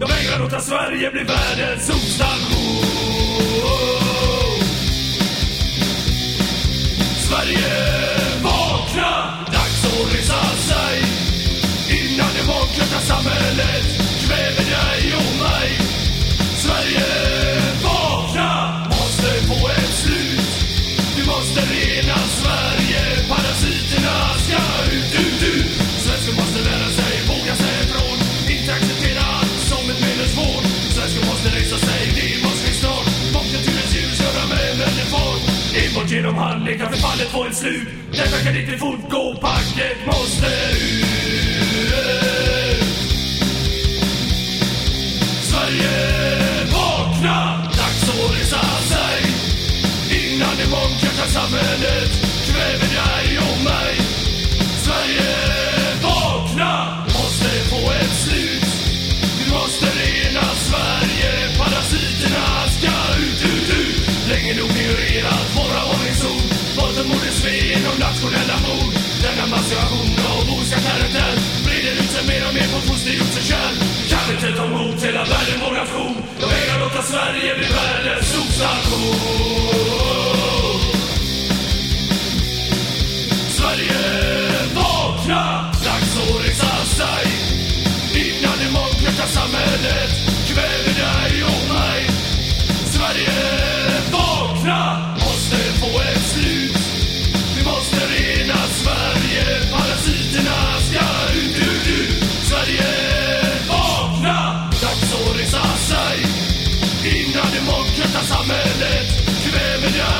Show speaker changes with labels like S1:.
S1: Jag vägrar låta Sverige bli världens sopstation. Genom handling kan förfallet få ett slut. Detta kan inte fortgå, packet måste ut. Sverige, vakna! Dags att resa sig. Innan det mångkulta samhället kväver dig och mig om nationella mord Denna massivation av oska karaktär Breder ut sig mer och mer på fosterjordens kärn Kan inte ta emot hela världen, vår nation. Jag vägrar låta Sverige bli världens sopstation Sverige, vakna! Dags att resa sig. Innan det mångkulta samhället. Uträtta samhället, kräver jag